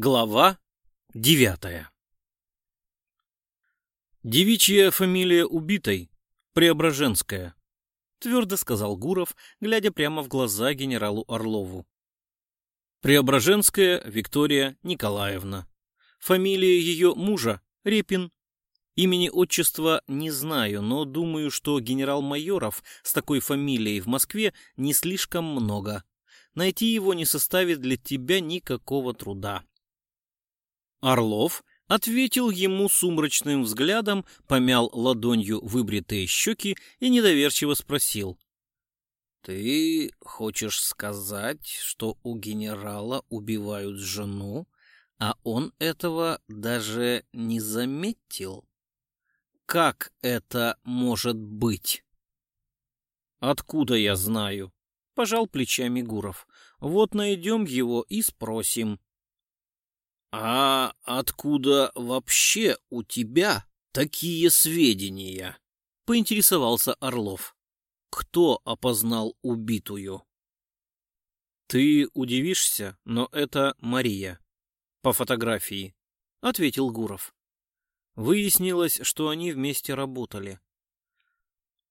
Глава девятая «Девичья фамилия убитой — Преображенская», — твердо сказал Гуров, глядя прямо в глаза генералу Орлову. «Преображенская Виктория Николаевна. Фамилия ее мужа — Репин. Имени отчества не знаю, но думаю, что генерал-майоров с такой фамилией в Москве не слишком много. Найти его не составит для тебя никакого труда». Орлов ответил ему сумрачным взглядом, помял ладонью выбритые щеки и недоверчиво спросил. «Ты хочешь сказать, что у генерала убивают жену, а он этого даже не заметил? Как это может быть?» «Откуда я знаю?» — пожал плечами Гуров. «Вот найдем его и спросим». «А откуда вообще у тебя такие сведения?» — поинтересовался Орлов. «Кто опознал убитую?» «Ты удивишься, но это Мария. По фотографии», — ответил Гуров. Выяснилось, что они вместе работали.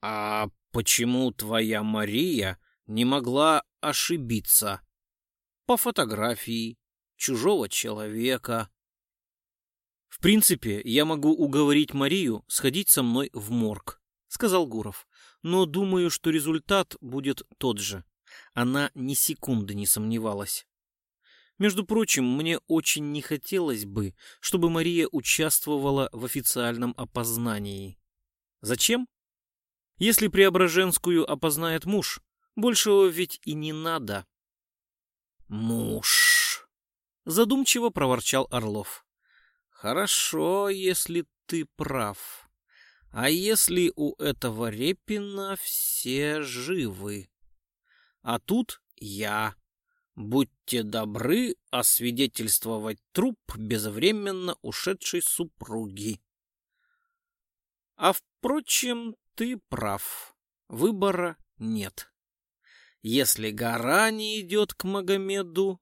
«А почему твоя Мария не могла ошибиться?» «По фотографии», чужого человека. В принципе, я могу уговорить Марию сходить со мной в морг, сказал Гуров. Но думаю, что результат будет тот же. Она ни секунды не сомневалась. Между прочим, мне очень не хотелось бы, чтобы Мария участвовала в официальном опознании. Зачем? Если Преображенскую опознает муж, большего ведь и не надо. Муж задумчиво проворчал Орлов. Хорошо, если ты прав. А если у этого Репина все живы? А тут я. Будьте добры освидетельствовать труп безвременно ушедшей супруги. А впрочем, ты прав. Выбора нет. Если гора не идет к Магомеду,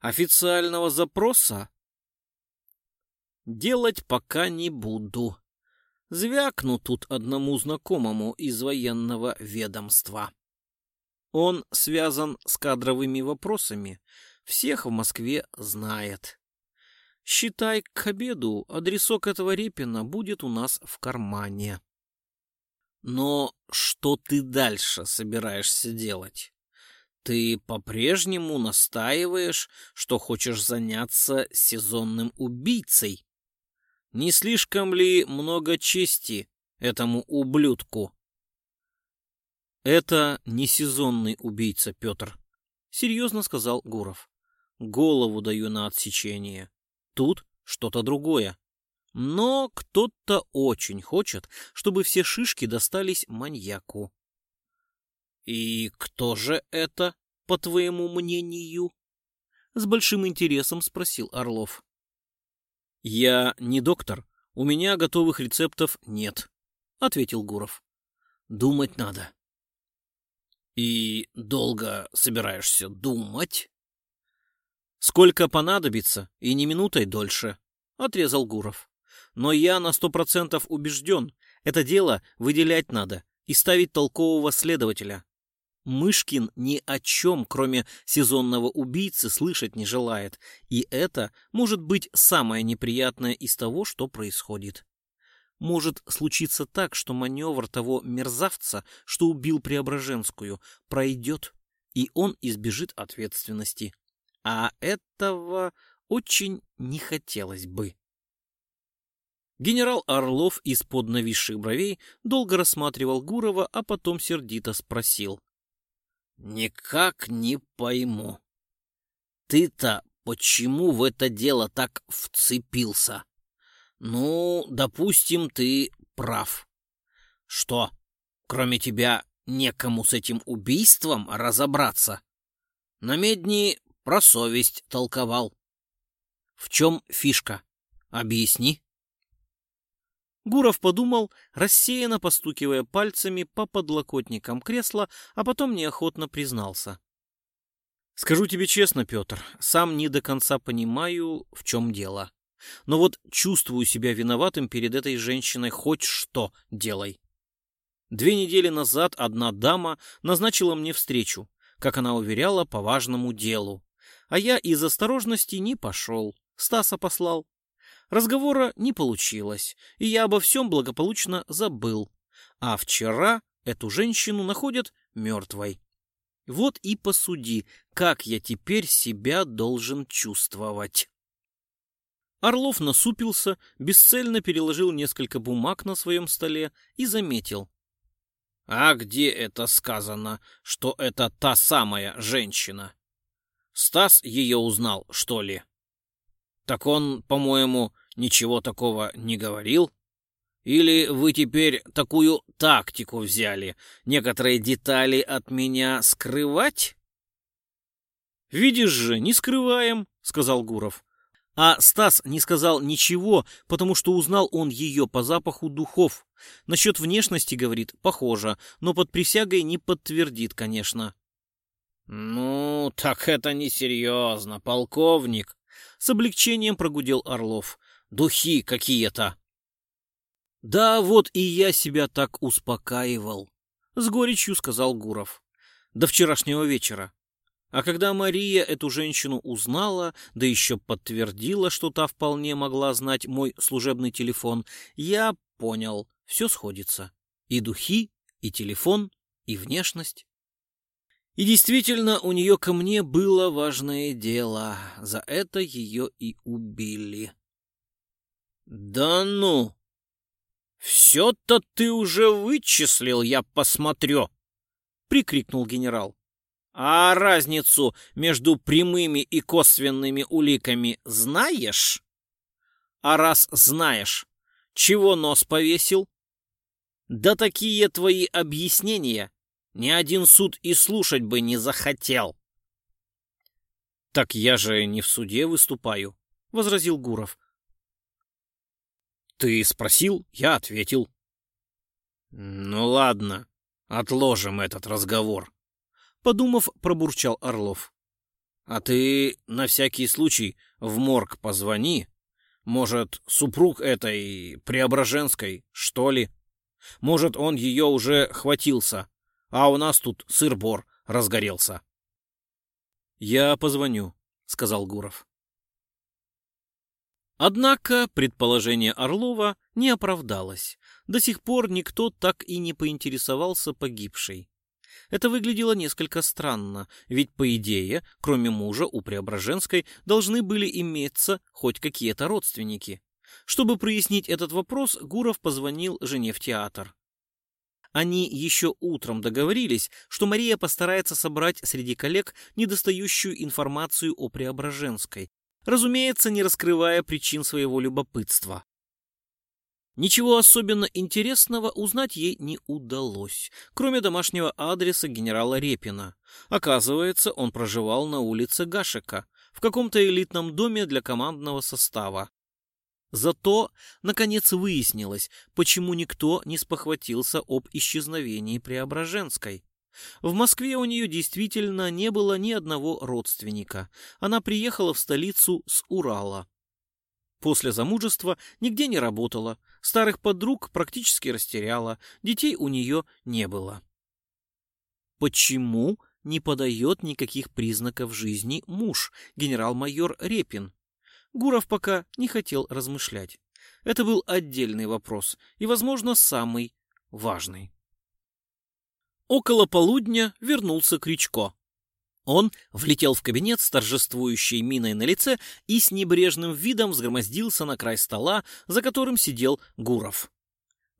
Официального запроса делать пока не буду. Звякну тут одному знакомому из военного ведомства. Он связан с кадровыми вопросами, всех в Москве знает. Считай, к обеду адресок этого Репина будет у нас в кармане. Но что ты дальше собираешься делать? Ты по-прежнему настаиваешь, что хочешь заняться сезонным убийцей? Не слишком ли много чести этому ублюдку? Это не сезонный убийца, Петр, серьезно сказал Гуров. Голову даю на отсечение. Тут что-то другое. Но кто-то очень хочет, чтобы все шишки достались маньяку. «И кто же это, по твоему мнению?» С большим интересом спросил Орлов. «Я не доктор, у меня готовых рецептов нет», — ответил Гуров. «Думать надо». «И долго собираешься думать?» «Сколько понадобится, и не минутой дольше», — отрезал Гуров. «Но я на сто процентов убежден, это дело выделять надо и ставить толкового следователя. Мышкин ни о чем, кроме сезонного убийцы, слышать не желает, и это может быть самое неприятное из того, что происходит. Может случиться так, что маневр того мерзавца, что убил Преображенскую, пройдет, и он избежит ответственности. А этого очень не хотелось бы. Генерал Орлов из-под нависших бровей долго рассматривал Гурова, а потом сердито спросил. Никак не пойму. Ты-то почему в это дело так вцепился? Ну, допустим, ты прав. Что, кроме тебя некому с этим убийством разобраться? На медни про совесть толковал. В чем фишка? Объясни. Гуров подумал, рассеянно постукивая пальцами по подлокотникам кресла, а потом неохотно признался. Скажу тебе честно, Петр, сам не до конца понимаю, в чем дело. Но вот чувствую себя виноватым перед этой женщиной хоть что делай. Две недели назад одна дама назначила мне встречу, как она уверяла, по важному делу. А я из осторожности не пошел, Стаса послал. Разговора не получилось, и я обо всем благополучно забыл. А вчера эту женщину находят мертвой. Вот и посуди, как я теперь себя должен чувствовать. Орлов насупился, бесцельно переложил несколько бумаг на своем столе и заметил. «А где это сказано, что это та самая женщина? Стас ее узнал, что ли?» «Так он, по-моему, ничего такого не говорил?» Или вы теперь такую тактику взяли, некоторые детали от меня скрывать? Видишь же, не скрываем, сказал Гуров. А Стас не сказал ничего, потому что узнал он ее по запаху духов. Насчет внешности, говорит, похоже, но под присягой не подтвердит, конечно. Ну, так это несерьезно, полковник. С облегчением прогудел Орлов. Духи какие-то. Да, вот и я себя так успокаивал, с горечью сказал Гуров. До вчерашнего вечера. А когда Мария эту женщину узнала, да еще подтвердила, что та вполне могла знать мой служебный телефон, я понял, все сходится. И духи, и телефон, и внешность. И действительно, у нее ко мне было важное дело. За это ее и убили. «Да ну!» «Все-то ты уже вычислил, я посмотрю!» — прикрикнул генерал. «А разницу между прямыми и косвенными уликами знаешь?» «А раз знаешь, чего нос повесил?» «Да такие твои объяснения ни один суд и слушать бы не захотел!» «Так я же не в суде выступаю», — возразил Гуров. Ты спросил, я ответил. Ну ладно, отложим этот разговор. Подумав, пробурчал Орлов. А ты на всякий случай в морг позвони. Может, супруг этой Преображенской, что ли? Может, он ее уже хватился, а у нас тут сыр-бор разгорелся. Я позвоню, сказал Гуров. Однако предположение Орлова не оправдалось. До сих пор никто так и не поинтересовался погибшей. Это выглядело несколько странно, ведь, по идее, кроме мужа у Преображенской должны были иметься хоть какие-то родственники. Чтобы прояснить этот вопрос, Гуров позвонил жене в театр. Они еще утром договорились, что Мария постарается собрать среди коллег недостающую информацию о Преображенской, разумеется, не раскрывая причин своего любопытства. Ничего особенно интересного узнать ей не удалось, кроме домашнего адреса генерала Репина. Оказывается, он проживал на улице Гашека, в каком-то элитном доме для командного состава. Зато, наконец, выяснилось, почему никто не спохватился об исчезновении Преображенской. В Москве у нее действительно не было ни одного родственника. Она приехала в столицу с Урала. После замужества нигде не работала, старых подруг практически растеряла, детей у нее не было. Почему не подает никаких признаков жизни муж, генерал-майор Репин? Гуров пока не хотел размышлять. Это был отдельный вопрос и, возможно, самый важный. Около полудня вернулся Кричко. Он влетел в кабинет с торжествующей миной на лице и с небрежным видом взгромоздился на край стола, за которым сидел Гуров.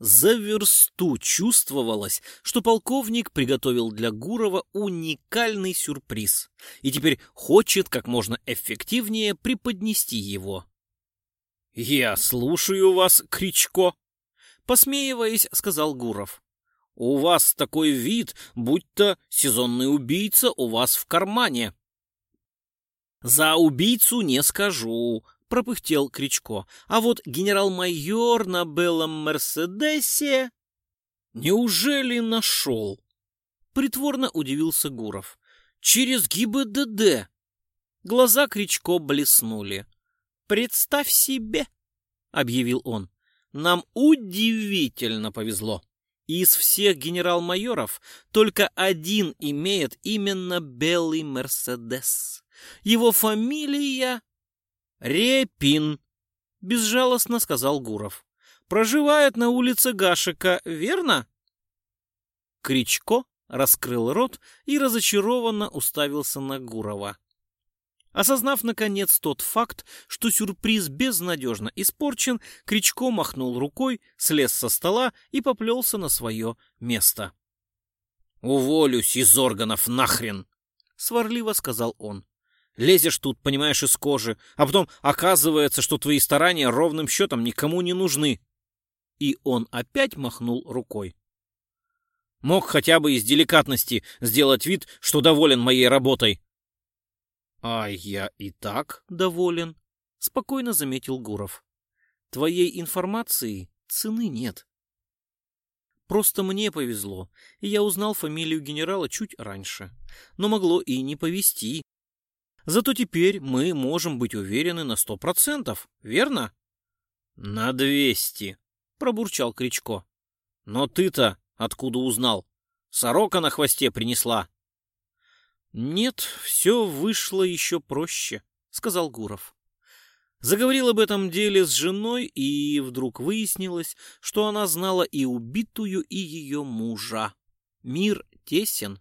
За версту чувствовалось, что полковник приготовил для Гурова уникальный сюрприз и теперь хочет как можно эффективнее преподнести его. «Я слушаю вас, Кричко!» Посмеиваясь, сказал Гуров. У вас такой вид, будто сезонный убийца у вас в кармане. За убийцу не скажу, пропыхтел Кричко. А вот генерал-майор на белом Мерседесе... Неужели нашел? Притворно удивился Гуров. через ГИБДД. Глаза Кричко блеснули. «Представь себе!» — объявил он. «Нам удивительно повезло. Из всех генерал-майоров только один имеет именно белый Мерседес. Его фамилия Репин, безжалостно сказал Гуров. Проживает на улице Гашика, верно? Кричко раскрыл рот и разочарованно уставился на Гурова. Осознав, наконец, тот факт, что сюрприз безнадежно испорчен, Кричко махнул рукой, слез со стола и поплелся на свое место. «Уволюсь из органов нахрен!» — сварливо сказал он. «Лезешь тут, понимаешь, из кожи, а потом оказывается, что твои старания ровным счетом никому не нужны». И он опять махнул рукой. Мог хотя бы из деликатности сделать вид, что доволен моей работой, «А я и так доволен», — спокойно заметил Гуров. «Твоей информации цены нет. Просто мне повезло, и я узнал фамилию генерала чуть раньше. Но могло и не повезти. Зато теперь мы можем быть уверены на сто процентов, верно?» «На двести», — пробурчал Кричко. «Но ты-то откуда узнал? Сорока на хвосте принесла». «Нет, все вышло еще проще», — сказал Гуров. Заговорил об этом деле с женой, и вдруг выяснилось, что она знала и убитую, и ее мужа. Мир тесен.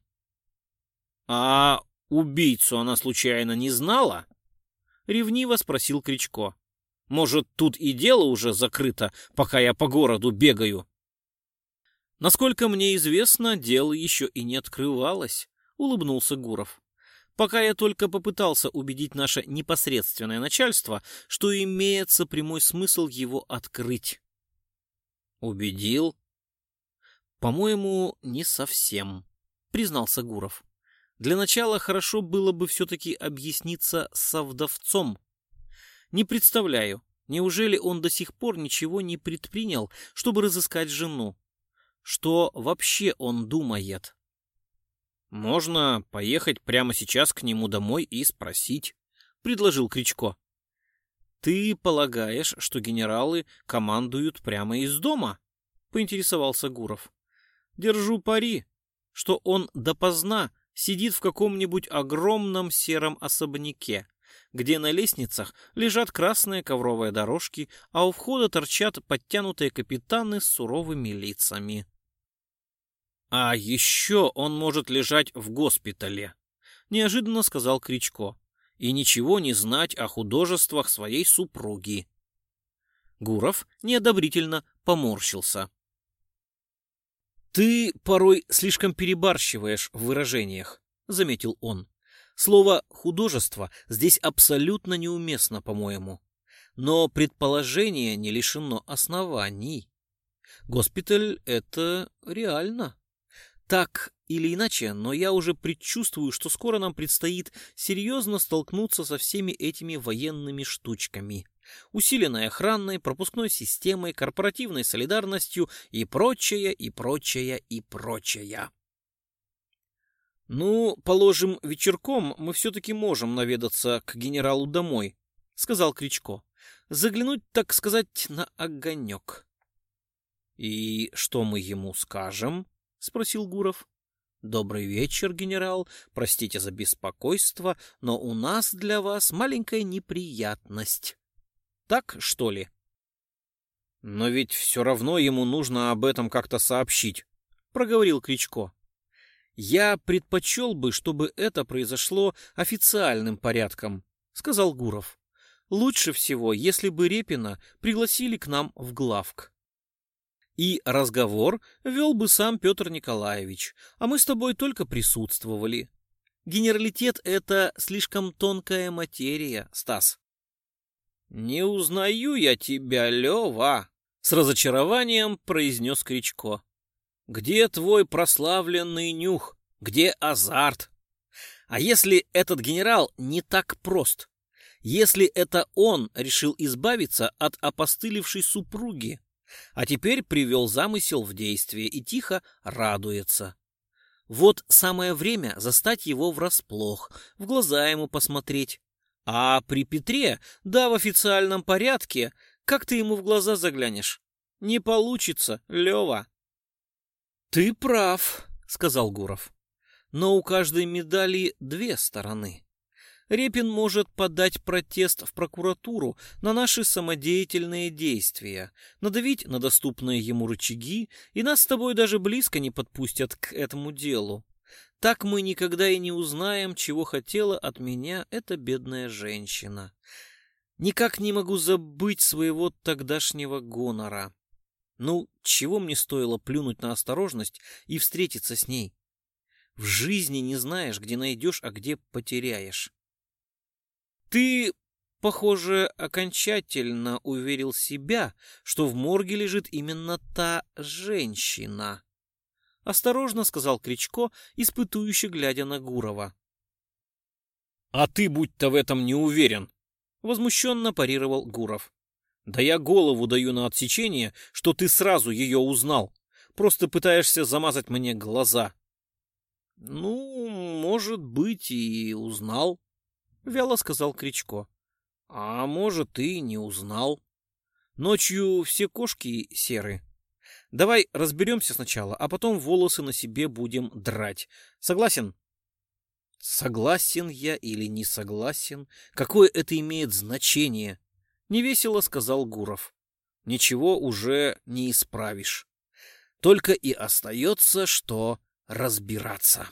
«А убийцу она случайно не знала?» — ревниво спросил Кричко. «Может, тут и дело уже закрыто, пока я по городу бегаю?» Насколько мне известно, дело еще и не открывалось улыбнулся Гуров. Пока я только попытался убедить наше непосредственное начальство, что имеется прямой смысл его открыть. Убедил? По-моему, не совсем, признался Гуров. Для начала хорошо было бы все-таки объясниться со вдовцом. Не представляю, неужели он до сих пор ничего не предпринял, чтобы разыскать жену? Что вообще он думает? «Можно поехать прямо сейчас к нему домой и спросить», — предложил Кричко. «Ты полагаешь, что генералы командуют прямо из дома?» — поинтересовался Гуров. «Держу пари, что он допоздна сидит в каком-нибудь огромном сером особняке, где на лестницах лежат красные ковровые дорожки, а у входа торчат подтянутые капитаны с суровыми лицами». А еще он может лежать в госпитале, неожиданно сказал Кричко, и ничего не знать о художествах своей супруги. Гуров неодобрительно поморщился. «Ты порой слишком перебарщиваешь в выражениях», — заметил он. «Слово «художество» здесь абсолютно неуместно, по-моему. Но предположение не лишено оснований. Госпиталь — это реально». Так или иначе, но я уже предчувствую, что скоро нам предстоит серьезно столкнуться со всеми этими военными штучками. Усиленной охранной, пропускной системой, корпоративной солидарностью и прочее, и прочее, и прочее. «Ну, положим, вечерком мы все-таки можем наведаться к генералу домой», — сказал Кричко. «Заглянуть, так сказать, на огонек». «И что мы ему скажем?» — спросил Гуров. «Добрый вечер, генерал. Простите за беспокойство, но у нас для вас маленькая неприятность. Так, что ли?» «Но ведь все равно ему нужно об этом как-то сообщить», — проговорил Кричко. «Я предпочел бы, чтобы это произошло официальным порядком», — сказал Гуров. «Лучше всего, если бы Репина пригласили к нам в главк и разговор вел бы сам Петр Николаевич, а мы с тобой только присутствовали. Генералитет — это слишком тонкая материя, Стас. «Не узнаю я тебя, Лева!» — с разочарованием произнес Кричко. «Где твой прославленный нюх? Где азарт? А если этот генерал не так прост? Если это он решил избавиться от опостылевшей супруги, а теперь привел замысел в действие и тихо радуется. Вот самое время застать его врасплох, в глаза ему посмотреть. А при Петре, да в официальном порядке, как ты ему в глаза заглянешь? Не получится, Лева. Ты прав, сказал Гуров. Но у каждой медали две стороны. Репин может подать протест в прокуратуру на наши самодеятельные действия, надавить на доступные ему рычаги, и нас с тобой даже близко не подпустят к этому делу. Так мы никогда и не узнаем, чего хотела от меня эта бедная женщина. Никак не могу забыть своего тогдашнего гонора. Ну, чего мне стоило плюнуть на осторожность и встретиться с ней? В жизни не знаешь, где найдешь, а где потеряешь. Ты, похоже, окончательно уверил себя, что в морге лежит именно та женщина. Осторожно сказал Кричко, испытующе глядя на Гурова. А ты будь-то в этом не уверен, возмущенно парировал Гуров. Да я голову даю на отсечение, что ты сразу ее узнал. Просто пытаешься замазать мне глаза. Ну, может быть, и узнал, — вяло сказал Кричко. «А может, и не узнал. Ночью все кошки серы. Давай разберемся сначала, а потом волосы на себе будем драть. Согласен?» «Согласен я или не согласен? Какое это имеет значение?» — невесело сказал Гуров. «Ничего уже не исправишь. Только и остается, что разбираться».